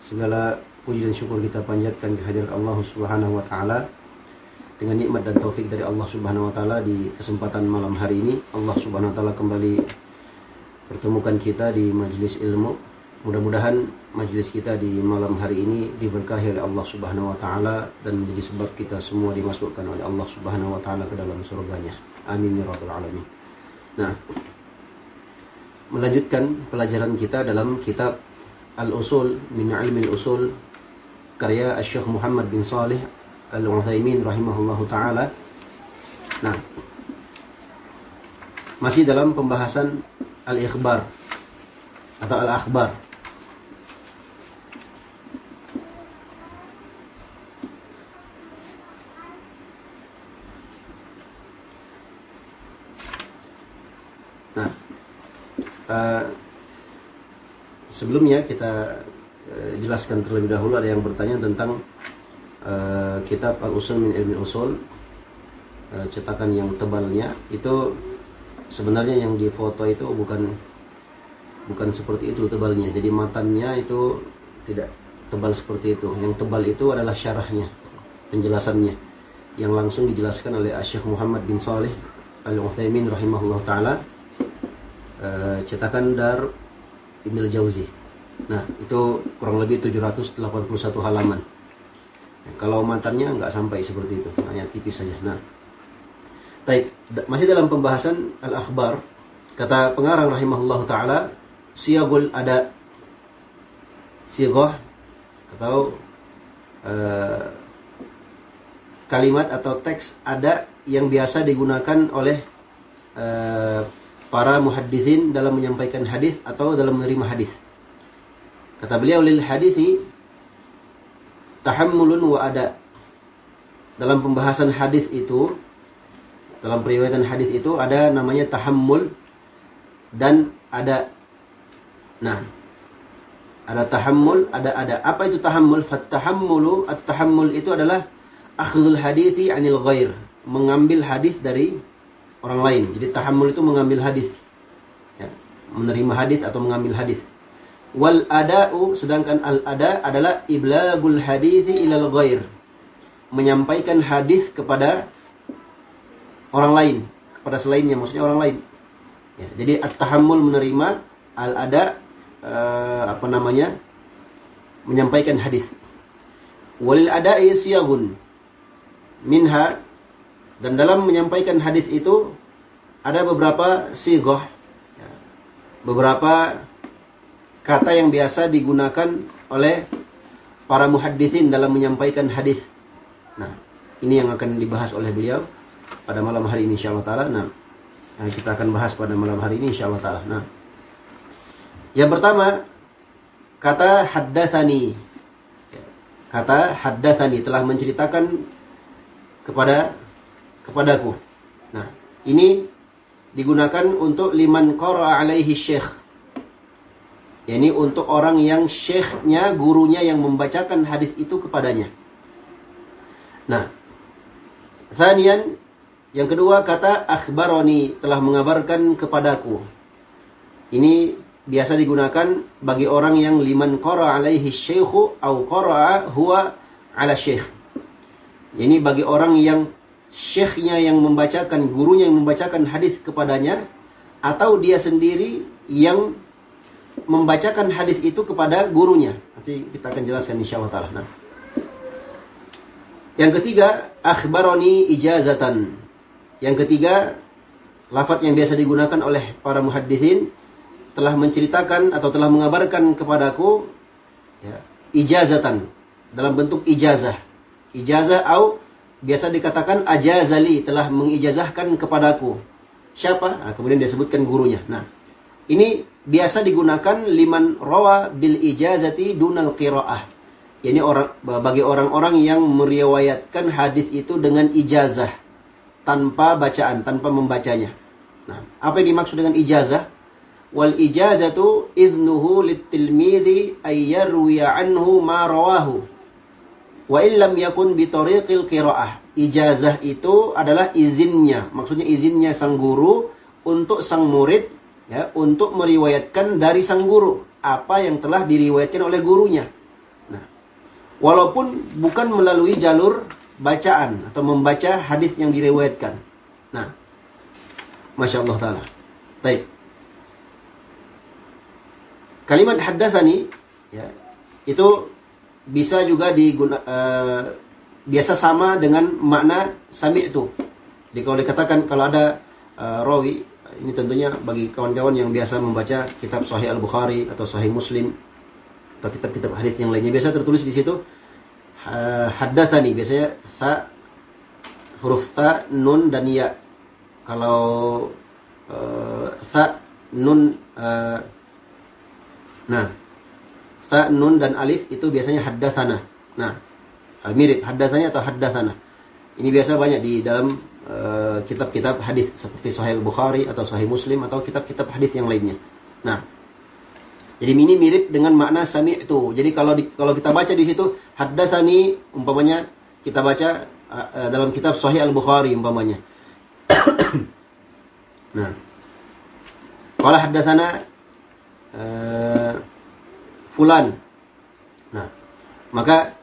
Segala puji dan syukur kita panjatkan kehadirat Allah Subhanahu wa taala dengan nikmat dan taufik dari Allah Subhanahu wa taala di kesempatan malam hari ini Allah Subhanahu wa taala kembali pertemukan kita di majelis ilmu Mudah-mudahan majelis kita di malam hari ini diberkahi oleh Allah Subhanahu wa taala dan menjadi sebab kita semua dimasukkan oleh Allah Subhanahu wa taala ke dalam surganya. Amin ya rabbal alamin. Nah, melanjutkan pelajaran kita dalam kitab الأصول من علم الأصول كرياء الشيخ محمد بن صالح العثيمين رحمه الله تعالى. نعم. Masih dalam pembahasan al-ikhbar atau al-akhbar. Nah eh, sebelumnya kita uh, jelaskan terlebih dahulu ada yang bertanya tentang uh, kitab Al-Usul min Ilmi Usul uh, cetakan yang tebalnya itu sebenarnya yang difoto itu bukan bukan seperti itu tebalnya. Jadi matannya itu tidak tebal seperti itu. Yang tebal itu adalah syarahnya, penjelasannya yang langsung dijelaskan oleh Syekh Muhammad bin Saleh Al-Utsaimin rahimahullah taala Uh, cetakan Dar Ibnul Jauzi. Nah, itu kurang lebih 781 halaman. Nah, kalau mantannya nggak sampai seperti itu, hanya tipis saja. Nah, Taib, masih dalam pembahasan al-akhbar, kata pengarang rahimahullah taala, siyagul ada sigoh atau uh, kalimat atau teks ada yang biasa digunakan oleh uh, para muhaddisin dalam menyampaikan hadis atau dalam menerima hadis. Kata beliau lil hadisi tahammulun wa ada. Dalam pembahasan hadis itu dalam periwayatan hadis itu ada namanya tahammul dan ada nah ada tahammul ada ada apa itu tahammul fat tahammulu at tahammul itu adalah akhdhul hadithi anil ghair mengambil hadis dari orang lain. Jadi tahammul itu mengambil hadis. Ya, menerima hadis atau mengambil hadis. Wal ada'u sedangkan al ada adalah iblagul hadithi ilal ghair. Menyampaikan hadis kepada orang lain, kepada selainnya maksudnya orang lain. Ya, jadi at-tahammul menerima al ada uh, apa namanya? menyampaikan hadis. Walil ada'i siyagun minha dan dalam menyampaikan hadis itu ada beberapa sigoh, ya, beberapa kata yang biasa digunakan oleh para muhaddisin dalam menyampaikan hadis. Nah, ini yang akan dibahas oleh beliau pada malam hari ini insyaallah taala. Nah, kita akan bahas pada malam hari ini insyaallah taala. Nah, yang pertama kata haddatsani. Kata haddatsani telah menceritakan kepada kepadaku. Nah, ini digunakan untuk liman qara alaihi syekh. Ini untuk orang yang syekhnya, gurunya yang membacakan hadis itu kepadanya. Nah, Thanian, yang kedua kata akhbaroni telah mengabarkan kepadaku. Ini biasa digunakan bagi orang yang liman qara alaihi syekhu au qara huwa ala syekh. Ini bagi orang yang syekhnya yang membacakan, gurunya yang membacakan hadis kepadanya atau dia sendiri yang membacakan hadis itu kepada gurunya. Nanti kita akan jelaskan insyaallah taala. Nah. Yang ketiga, akhbaroni ijazatan. Yang ketiga, lafaz yang biasa digunakan oleh para muhaddisin telah menceritakan atau telah mengabarkan kepadaku ya, ijazatan dalam bentuk ijazah. Ijazah au biasa dikatakan ajazali telah mengijazahkan kepadaku. Siapa? Nah, kemudian disebutkan gurunya. Nah, ini biasa digunakan liman rawa bil ijazati dunal qiraah. Ini orang bagi orang-orang yang meriwayatkan hadis itu dengan ijazah tanpa bacaan, tanpa membacanya. Nah, apa yang dimaksud dengan ijazah? Wal ijazatu idnuhu litilmidhi ay yarwiya anhu ma rawahu. Wa illam yakun bi tariqil qiraah. Ijazah itu adalah izinnya, maksudnya izinnya sang guru untuk sang murid ya, untuk meriwayatkan dari sang guru apa yang telah diriwayatkan oleh gurunya. Nah, walaupun bukan melalui jalur bacaan atau membaca hadis yang diriwayatkan. Nah, masya Allah taala. Baik. Kalimat haddatsani ya, itu bisa juga diguna uh, biasa sama dengan makna sami itu. Jadi kalau dikatakan kalau ada uh, rawi ini tentunya bagi kawan-kawan yang biasa membaca kitab Sahih Al-Bukhari atau Sahih Muslim atau kitab-kitab hadis yang lainnya biasa tertulis di situ haddatsani biasanya sa huruf ta nun dan ya. Kalau uh, nun uh, nah sa nun dan alif itu biasanya haddatsana. Nah, mirip haddatsanya atau haddatsana. Ini biasa banyak di dalam kitab-kitab uh, hadis seperti Sahih Bukhari atau Sahih Muslim atau kitab-kitab hadis yang lainnya. Nah, jadi ini mirip dengan makna sami itu. Jadi kalau di, kalau kita baca di situ haddatsani umpamanya kita baca uh, dalam kitab Sahih Al-Bukhari umpamanya. nah. Qala haddatsana uh, fulan. Nah, maka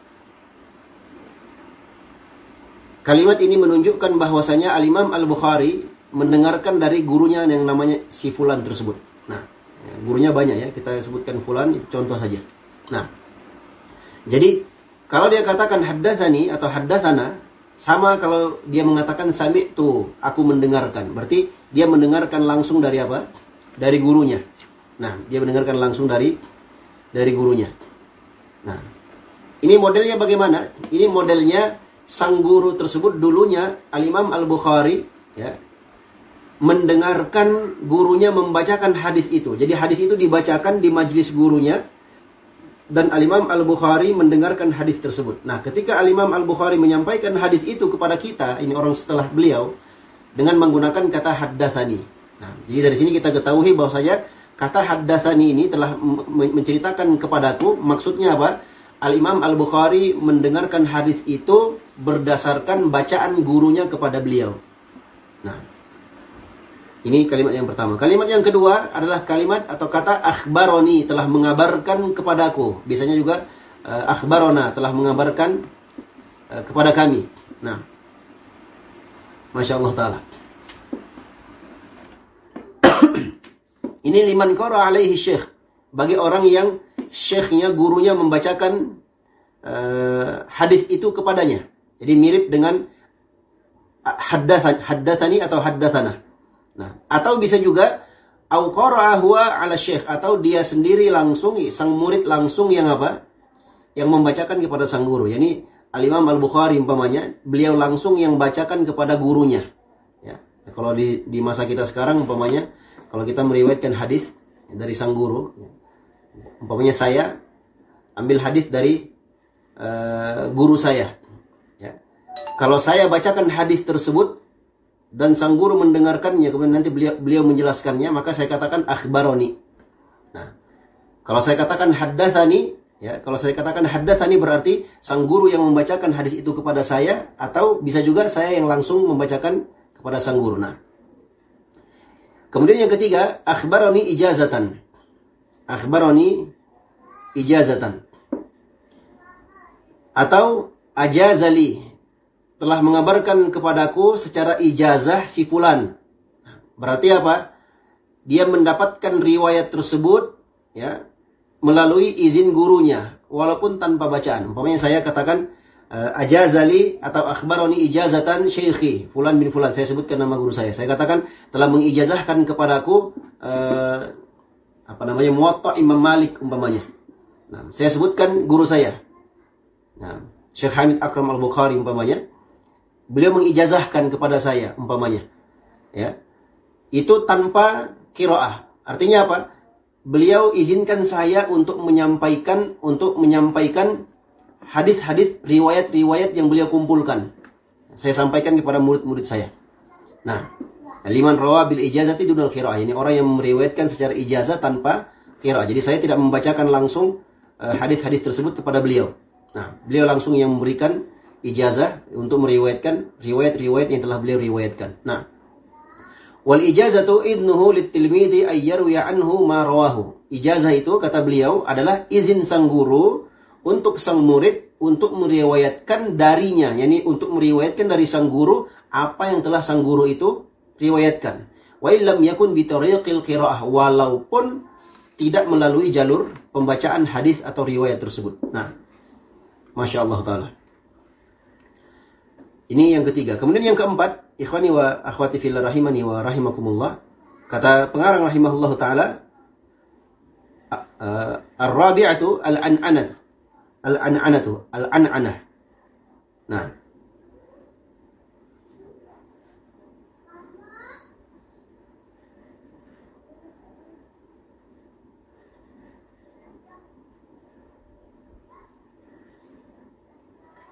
kalimat ini menunjukkan bahwasanya Al-Imam Al-Bukhari mendengarkan dari gurunya yang namanya si fulan tersebut. Nah, Ya, gurunya banyak ya, kita sebutkan fulan itu contoh saja. Nah, jadi kalau dia katakan haddatsani atau haddatsana sama kalau dia mengatakan sami tu, aku mendengarkan. Berarti dia mendengarkan langsung dari apa? Dari gurunya. Nah, dia mendengarkan langsung dari dari gurunya. Nah, ini modelnya bagaimana? Ini modelnya sang guru tersebut dulunya Al-Imam Al-Bukhari ya, mendengarkan gurunya membacakan hadis itu. Jadi hadis itu dibacakan di majlis gurunya dan Al-Imam Al-Bukhari mendengarkan hadis tersebut. Nah, ketika Al-Imam Al-Bukhari menyampaikan hadis itu kepada kita, ini orang setelah beliau dengan menggunakan kata haddatsani. Nah, jadi dari sini kita ketahui bahwasanya kata haddatsani ini telah menceritakan kepadaku maksudnya apa? Al-Imam Al-Bukhari mendengarkan hadis itu berdasarkan bacaan gurunya kepada beliau. Nah, ini kalimat yang pertama. Kalimat yang kedua adalah kalimat atau kata akhbaroni telah mengabarkan kepadaku. Biasanya juga uh, akhbarona telah mengabarkan uh, kepada kami. Nah, masya Allah taala. Ini liman qara alaihi syekh bagi orang yang syekhnya gurunya membacakan uh, hadis itu kepadanya. Jadi mirip dengan haddatsani atau haddatsana. Nah, atau bisa juga au huwa ala syekh atau dia sendiri langsung sang murid langsung yang apa? Yang membacakan kepada sang guru. Yani Al-Imam Al-Bukhari umpamanya, beliau langsung yang bacakan kepada gurunya. Ya. Kalau di di masa kita sekarang umpamanya kalau kita meriwayatkan hadis dari sang guru, ya. Umpamanya saya ambil hadis dari uh, guru saya. Ya. Kalau saya bacakan hadis tersebut, dan sang guru mendengarkannya kemudian nanti beliau beliau menjelaskannya maka saya katakan akhbaroni. Nah, kalau saya katakan haddatsani Ya, kalau saya katakan haddatsani berarti sang guru yang membacakan hadis itu kepada saya atau bisa juga saya yang langsung membacakan kepada sang guru. Nah. Kemudian yang ketiga, akhbaroni ijazatan. Akhbaroni ijazatan. Atau ajazali telah mengabarkan kepadaku secara ijazah si fulan. Berarti apa? Dia mendapatkan riwayat tersebut ya melalui izin gurunya walaupun tanpa bacaan. Umpamanya saya katakan uh, ajazali atau akhbaroni ijazatan syekhi fulan bin fulan. Saya sebutkan nama guru saya. Saya katakan telah mengijazahkan kepadaku uh, apa namanya muwatta Imam Malik umpamanya. Nah, saya sebutkan guru saya. Nah, Syekh Hamid Akram Al-Bukhari umpamanya. Beliau mengijazahkan kepada saya umpamanya. Ya. Itu tanpa kiroah. Artinya apa? beliau izinkan saya untuk menyampaikan untuk menyampaikan hadis-hadis riwayat-riwayat yang beliau kumpulkan. Saya sampaikan kepada murid-murid saya. Nah, liman rawa bil ijazati dunal qiraah. Ini orang yang meriwayatkan secara ijazah tanpa qiraah. Jadi saya tidak membacakan langsung eh, hadis-hadis tersebut kepada beliau. Nah, beliau langsung yang memberikan ijazah untuk meriwayatkan riwayat-riwayat yang telah beliau riwayatkan. Nah, Wal ijazatu idnuhu litilmidi ayyarwiya anhu ma rawahu. Ijazah itu kata beliau adalah izin sang guru untuk sang murid untuk meriwayatkan darinya, yakni untuk meriwayatkan dari sang guru apa yang telah sang guru itu riwayatkan. Wa illam yakun bi tariqil qiraah walaupun tidak melalui jalur pembacaan hadis atau riwayat tersebut. Nah, Masya Allah Ta'ala. Ini yang ketiga. Kemudian yang keempat, Ikhwani wa akhwati fillah rahimani wa rahimakumullah. Kata pengarang rahimahullah taala Ar-rabi'atu al-an'anatu. Al-an'anatu, al-an'anah. Nah.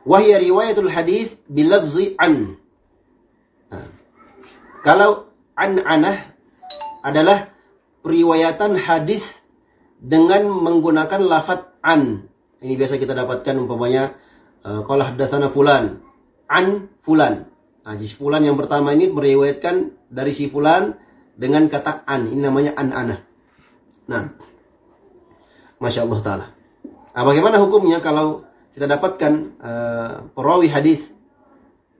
Wahya riwayatul hadis bilafzi an. Kalau an-anah adalah periwayatan hadis dengan menggunakan lafat an. Ini biasa kita dapatkan umpamanya uh, qala hadatsana fulan an fulan. Nah, fulan yang pertama ini meriwayatkan dari si fulan dengan kata an. Ini namanya an-anah. Nah, Masya Allah Ta'ala. Nah, bagaimana hukumnya kalau kita dapatkan uh, perawi hadis.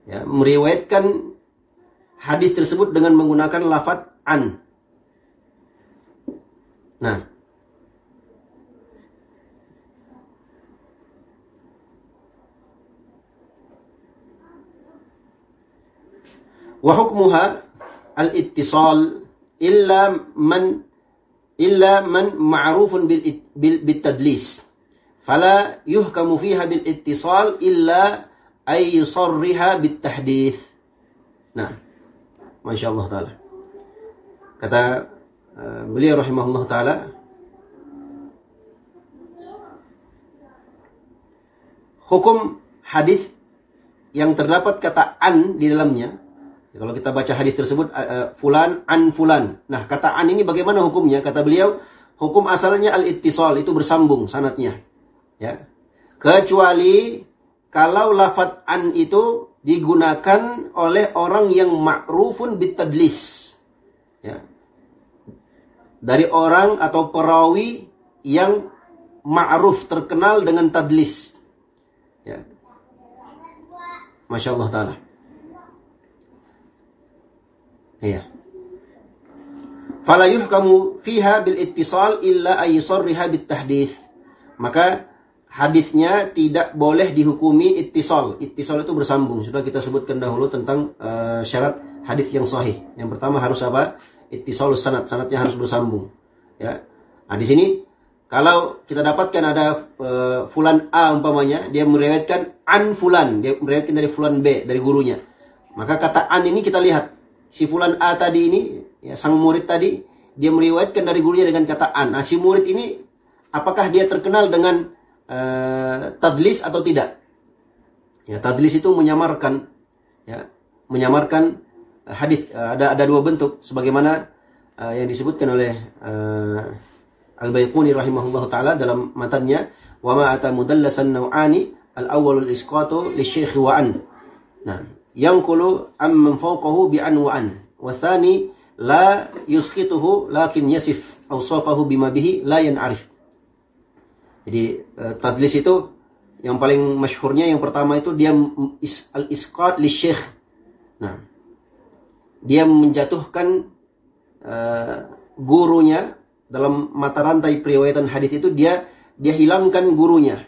Ya, meriwayatkan hadis tersebut dengan menggunakan lafaz an. Nah, wa hukmuha al-ittisal illa man illa man ma'rufun bil, bil, bil tadlis fala yuhkamu fiha bil ittisal illa ay yusarriha bit tahdits nah Masya Allah Ta'ala. Kata uh, beliau rahimahullah Ta'ala. Hukum hadis yang terdapat kata an di dalamnya. Kalau kita baca hadis tersebut, uh, fulan, an, fulan. Nah, kata an ini bagaimana hukumnya? Kata beliau, hukum asalnya al-ittisal, itu bersambung sanatnya. Ya. Kecuali kalau lafat an itu digunakan oleh orang yang ma'rufun bitadlis. Ya. Dari orang atau perawi yang ma'ruf terkenal dengan tadlis. Ya. Masya Allah Ta'ala. Iya. Fala yuhkamu fiha bil ittisal illa ayyusarriha bit tahdith. Maka hadisnya tidak boleh dihukumi ittisal. Ittisal itu bersambung. Sudah kita sebutkan dahulu tentang uh, syarat hadis yang sahih. Yang pertama harus apa? Ittisal sanad. Sanadnya harus bersambung. Ya. Nah, di sini kalau kita dapatkan ada uh, fulan A umpamanya, dia meriwayatkan an fulan, dia meriwayatkan dari fulan B dari gurunya. Maka kata an ini kita lihat si fulan A tadi ini, ya, sang murid tadi, dia meriwayatkan dari gurunya dengan kata an. Nah, si murid ini apakah dia terkenal dengan uh, tadlis atau tidak. Ya, tadlis itu menyamarkan ya, menyamarkan hadis. Uh, ada ada dua bentuk sebagaimana uh, yang disebutkan oleh uh, Al-Baiquni rahimahullah taala dalam matanya wa ma ata mudallasan naw'ani al-awwal al-isqatu li-syekh wa an. Nah, yanqulu amman fawqahu bi an wa an. Wa la yusqituhu lakin yasif awsafahu bima bihi la yan'arif. Jadi uh, tadlis itu yang paling masyhurnya yang pertama itu dia al-isqat li syekh. Nah, dia menjatuhkan uh, gurunya dalam mata rantai periwayatan hadis itu dia dia hilangkan gurunya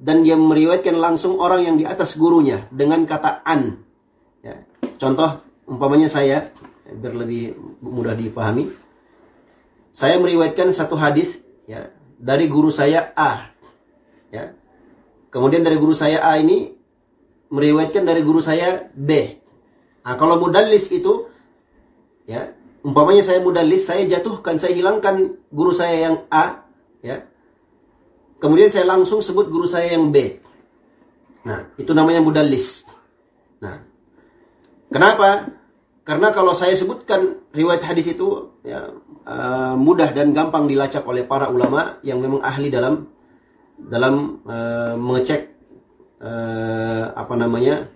dan dia meriwayatkan langsung orang yang di atas gurunya dengan kata an. Ya. Contoh umpamanya saya biar lebih mudah dipahami. Saya meriwayatkan satu hadis ya dari guru saya A. Ya. Kemudian dari guru saya A ini meriwayatkan dari guru saya B. Nah, kalau mudallis itu ya Umpamanya saya mudallis, saya jatuhkan, saya hilangkan guru saya yang A, ya. Kemudian saya langsung sebut guru saya yang B. Nah, itu namanya mudallis. Nah, kenapa? Karena kalau saya sebutkan riwayat hadis itu ya, uh, mudah dan gampang dilacak oleh para ulama yang memang ahli dalam dalam uh, mengecek uh, apa namanya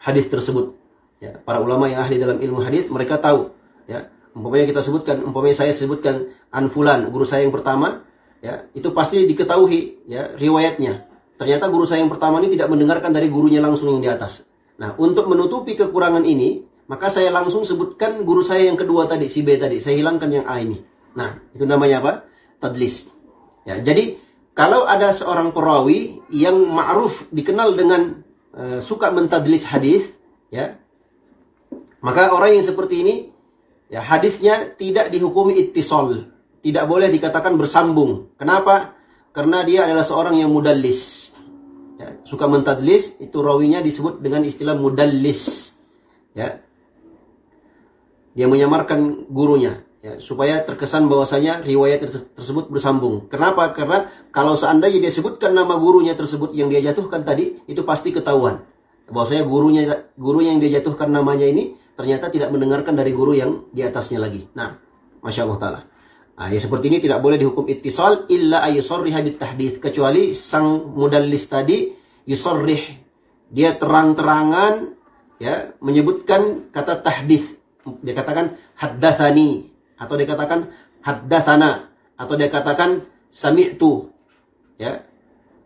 hadis tersebut. Ya, para ulama yang ahli dalam ilmu hadis mereka tahu ya. Umpamanya kita sebutkan umpamanya saya sebutkan anfulan guru saya yang pertama ya itu pasti diketahui ya riwayatnya. Ternyata guru saya yang pertama ini tidak mendengarkan dari gurunya langsung yang di atas. Nah untuk menutupi kekurangan ini maka saya langsung sebutkan guru saya yang kedua tadi si B tadi saya hilangkan yang A ini nah itu namanya apa tadlis ya jadi kalau ada seorang perawi yang ma'ruf dikenal dengan uh, suka mentadlis hadis ya maka orang yang seperti ini Ya, hadisnya tidak dihukumi ittisal. Tidak boleh dikatakan bersambung. Kenapa? Karena dia adalah seorang yang mudallis. Ya, suka mentadlis, itu rawinya disebut dengan istilah mudallis. Ya. Dia menyamarkan gurunya. Ya, supaya terkesan bahwasanya riwayat tersebut bersambung. Kenapa? Karena kalau seandainya dia sebutkan nama gurunya tersebut yang dia jatuhkan tadi, itu pasti ketahuan. Bahwasanya gurunya guru yang dia jatuhkan namanya ini ternyata tidak mendengarkan dari guru yang di atasnya lagi. Nah, Masya Allah Ta'ala. Nah, ya seperti ini tidak boleh dihukum ittisal illa ayusorriha tahdith. Kecuali sang mudallis tadi yusorrih. Dia terang-terangan ya menyebutkan kata tahdith. Dia katakan haddathani. Atau dia katakan haddathana. Atau dia katakan sami'tu. Ya.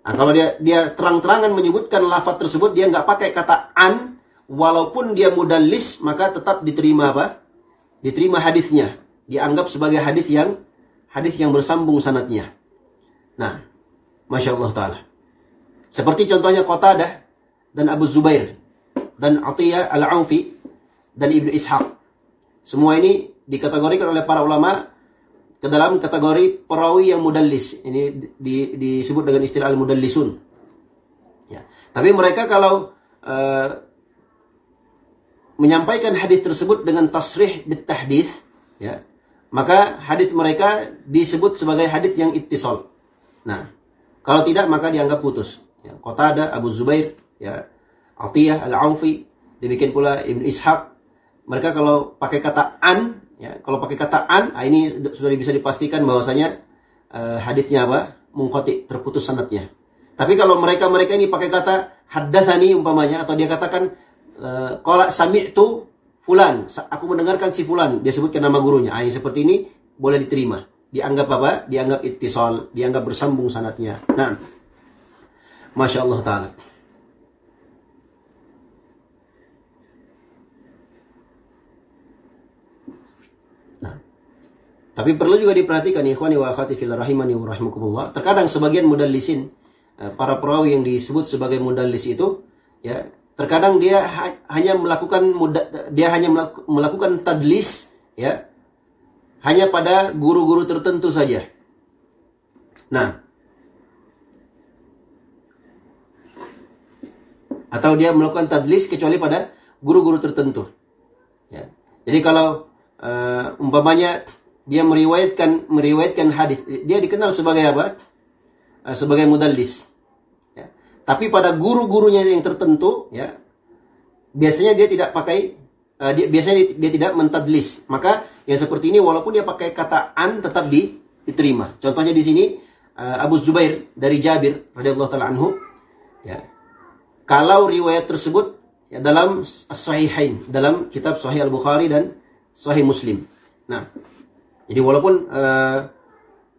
Nah, kalau dia dia terang-terangan menyebutkan lafaz tersebut, dia nggak pakai kata an, walaupun dia mudallis maka tetap diterima apa? Diterima hadisnya, dianggap sebagai hadis yang hadis yang bersambung sanatnya. Nah, masya Allah taala. Seperti contohnya Qatadah dan Abu Zubair dan Atiyah al-Aufi dan Ibnu Ishaq. Semua ini dikategorikan oleh para ulama ke dalam kategori perawi yang mudallis. Ini di, disebut dengan istilah al-mudallisun. Ya. Tapi mereka kalau uh, menyampaikan hadis tersebut dengan tasrih bitahdis, ya, maka hadis mereka disebut sebagai hadis yang ittisal. Nah, kalau tidak maka dianggap putus. Ya, Qatada, Abu Zubair, ya, Atiyah, Al-Aufi, demikian pula Ibn Ishaq. Mereka kalau pakai kata an, ya, kalau pakai kata an, nah ini sudah bisa dipastikan bahwasanya uh, hadisnya apa? Mungkoti, terputus sanatnya. Tapi kalau mereka-mereka ini pakai kata haddathani umpamanya atau dia katakan Qala sami'tu fulan, aku mendengarkan si fulan, dia sebutkan nama gurunya. Ah, seperti ini boleh diterima. Dianggap apa? Dianggap ittisal, dianggap bersambung sanatnya. Nah. Masya Allah Ta'ala. Tapi perlu juga diperhatikan ikhwani wa akhwati fil rahimani wa rahimakumullah. Terkadang sebagian mudallisin eh, para perawi yang disebut sebagai mudallis itu ya Terkadang dia ha hanya melakukan muda, dia hanya melakukan tadlis ya hanya pada guru-guru tertentu saja. Nah, atau dia melakukan tadlis kecuali pada guru-guru tertentu. Ya. Jadi kalau uh, umpamanya dia meriwayatkan meriwayatkan hadis, dia dikenal sebagai apa? Uh, sebagai mudallis. Tapi pada guru-gurunya yang tertentu, ya, biasanya dia tidak pakai, uh, dia, biasanya dia, tidak mentadlis. Maka yang seperti ini, walaupun dia pakai kata an, tetap di, diterima. Contohnya di sini uh, Abu Zubair dari Jabir radhiyallahu taala anhu ya. Kalau riwayat tersebut ya, dalam As-Sahihain, dalam kitab Sahih Al-Bukhari dan Sahih Muslim. Nah, jadi walaupun uh,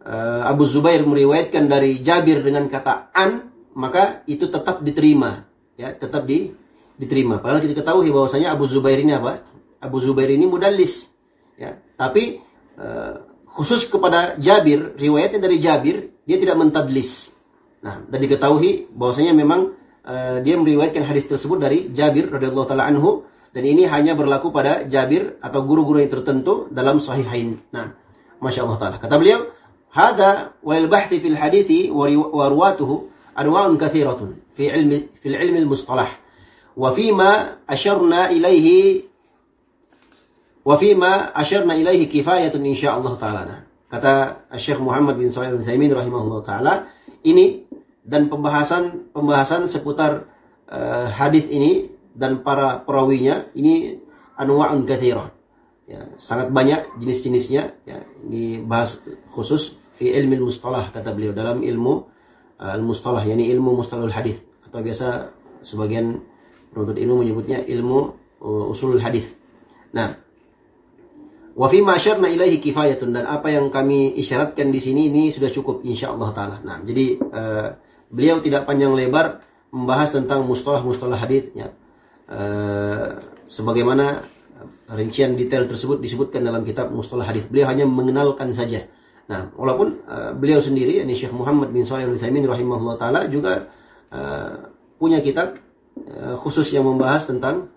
uh, Abu Zubair meriwayatkan dari Jabir dengan kata an, maka itu tetap diterima, ya, tetap di, diterima. Padahal kita ketahui bahwasanya Abu Zubair ini apa? Abu Zubair ini mudallis, ya. Tapi uh, khusus kepada Jabir, riwayatnya dari Jabir, dia tidak mentadlis. Nah, dan diketahui bahwasanya memang uh, dia meriwayatkan hadis tersebut dari Jabir radhiyallahu taala anhu dan ini hanya berlaku pada Jabir atau guru-guru yang tertentu dalam sahihain. Nah, Masya Allah Ta'ala. Kata beliau, Hada wal bahthi fil hadithi wa ruwatuhu anwa'un kathiratun fi ilmi fil ilmi al-mustalah wa fima asharna ilaihi wa fima insyaallah taala. Kata Syekh Muhammad bin Shalih bin Utsaimin rahimahullah taala, ini dan pembahasan pembahasan seputar uh, hadis ini dan para perawinya ini anwa'un katsirah. Ya, sangat banyak jenis-jenisnya ya, ini bahas khusus fi ilmi mustalah kata beliau dalam ilmu uh, al-mustalah yakni ilmu mustalahul hadis atau biasa sebagian penuntut ilmu menyebutnya ilmu uh, usulul hadis. Nah, wa fi ma ilaihi kifayatun dan apa yang kami isyaratkan di sini ini sudah cukup insyaallah taala. Nah, jadi uh, beliau tidak panjang lebar membahas tentang mustalah-mustalah hadis ya. Uh, sebagaimana rincian detail tersebut disebutkan dalam kitab Mustalah Hadis. Beliau hanya mengenalkan saja. Nah, walaupun uh, beliau sendiri, ini Syekh Muhammad bin Shalih Al-Utsaimin rahimahullah taala juga uh, punya kitab uh, khusus yang membahas tentang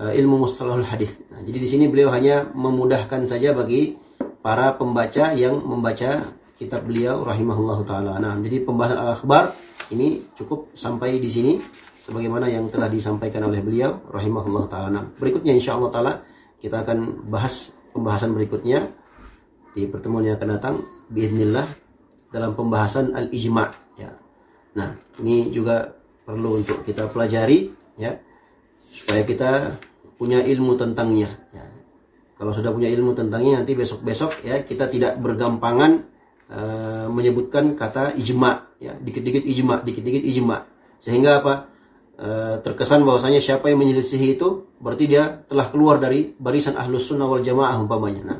uh, ilmu mustalahul hadis. Nah, jadi di sini beliau hanya memudahkan saja bagi para pembaca yang membaca kitab beliau rahimahullah taala. Nah, jadi pembahasan al-akhbar ini cukup sampai di sini sebagaimana yang telah disampaikan oleh beliau rahimahullah taala. Nah, berikutnya insyaallah taala kita akan bahas pembahasan berikutnya di pertemuan yang akan datang biidznillah dalam pembahasan al-ijma ya. Nah, ini juga perlu untuk kita pelajari ya supaya kita punya ilmu tentangnya ya. Kalau sudah punya ilmu tentangnya nanti besok-besok ya kita tidak bergampangan uh, menyebutkan kata ijma ya, dikit-dikit ijma, dikit-dikit ijma. Sehingga apa? Eh, terkesan bahwasanya siapa yang menyelisihi itu berarti dia telah keluar dari barisan ahlus sunnah wal jamaah umpamanya. Nah,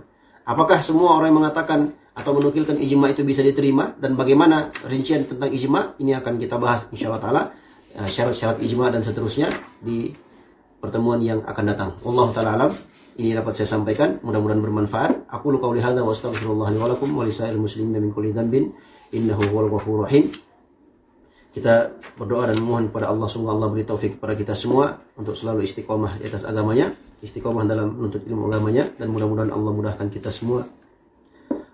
apakah semua orang yang mengatakan atau menukilkan ijma itu bisa diterima dan bagaimana rincian tentang ijma ini akan kita bahas insyaallah taala eh, syarat-syarat ijma dan seterusnya di pertemuan yang akan datang. Allah taala alam. Ini dapat saya sampaikan, mudah-mudahan bermanfaat. Aku lu qauli hadza wa astaghfirullah li wa lakum wa lisairil muslimin min kulli dhanbin innahu huwal ghafurur rahim. Kita berdoa dan memohon kepada Allah semoga Allah beri taufik kepada kita semua untuk selalu istiqomah di atas agamanya, istiqomah dalam menuntut ilmu agamanya dan mudah-mudahan Allah mudahkan kita semua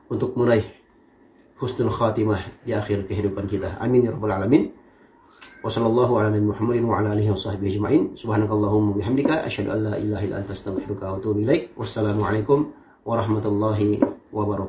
untuk meraih husnul khatimah di akhir kehidupan kita. Amin ya rabbal alamin. Wassallallahu ala nabi Muhammadin wa ala alihi wa sahbihi ajma'in. Subhanakallahumma bihamdika asyhadu an la ilaha illa anta astaghfiruka wa atubu ilaik. Wassalamualaikum warahmatullahi wabarakatuh.